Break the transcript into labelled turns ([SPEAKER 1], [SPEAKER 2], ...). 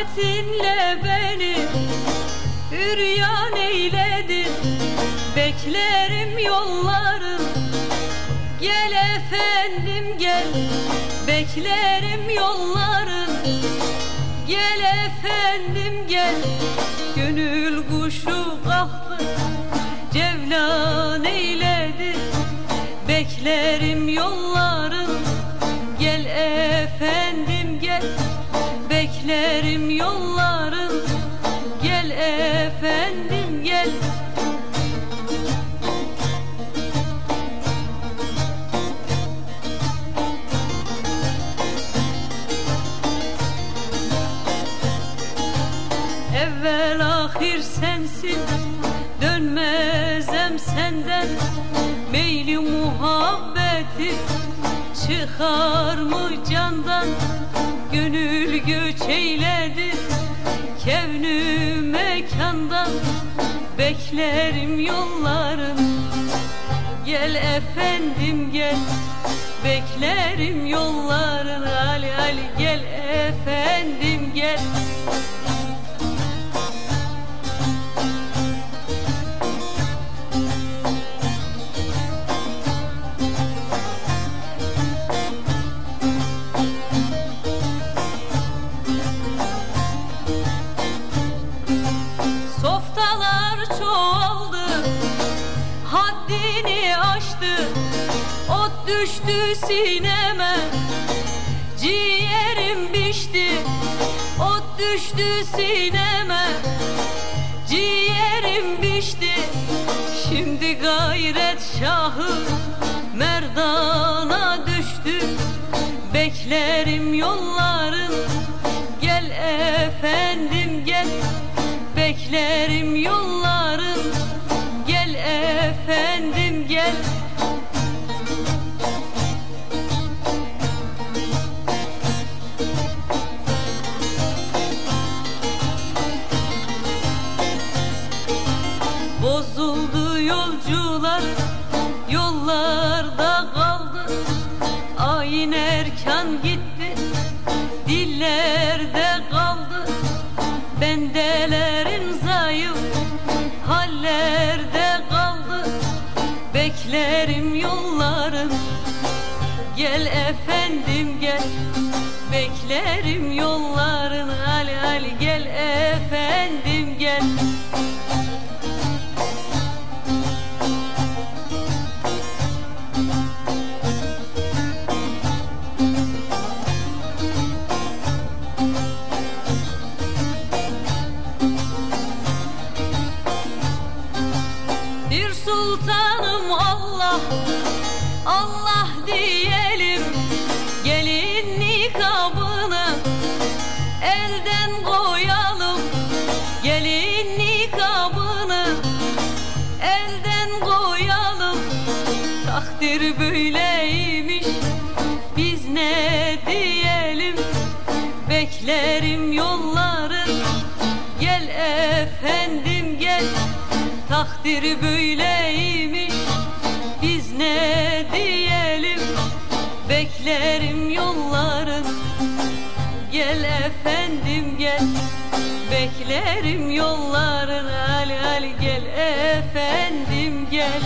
[SPEAKER 1] Hasretinle beni üryan eyledin Beklerim yolların Gel efendim gel. Beklerim yolların Gel efendim gel. Gönül kuşu kalktı Cevlan eyledi. Beklerim yolların Beklerim yolların Gel efendim gel. Evvel ahir sensin Dönmezem senden. Meyli muhabbeti Çıkar mı candan? Gönül göç eyledi Kevnü mekandan. Beklerim yolların Gel efendim gel. Beklerim yolların Ali Ali gel efendim gel düştü sineme Ciğerim biçti Ot düştü sineme Ciğerim biçti Şimdi gayret şahı Merdana düştü. Beklerim yolların Gel efendim gel. Beklerim yolların yolcular Yollarda kaldı. Ayin erkan gitti Dillerde kaldı. Bendelerin zayıf Hallerde kaldı. Beklerim yolların Gel efendim gel. Beklerim yolların Ali Ali gel efendim gel sultanım Allah Allah diyelim. Gelin nikabını elden koyalım. Gelin nikabını elden koyalım. Takdir böyleymiş Takdir böyleymiş. Biz ne diyelim? Beklerim yolların. Gel efendim gel. Beklerim yolların. Ali Ali gel efendim gel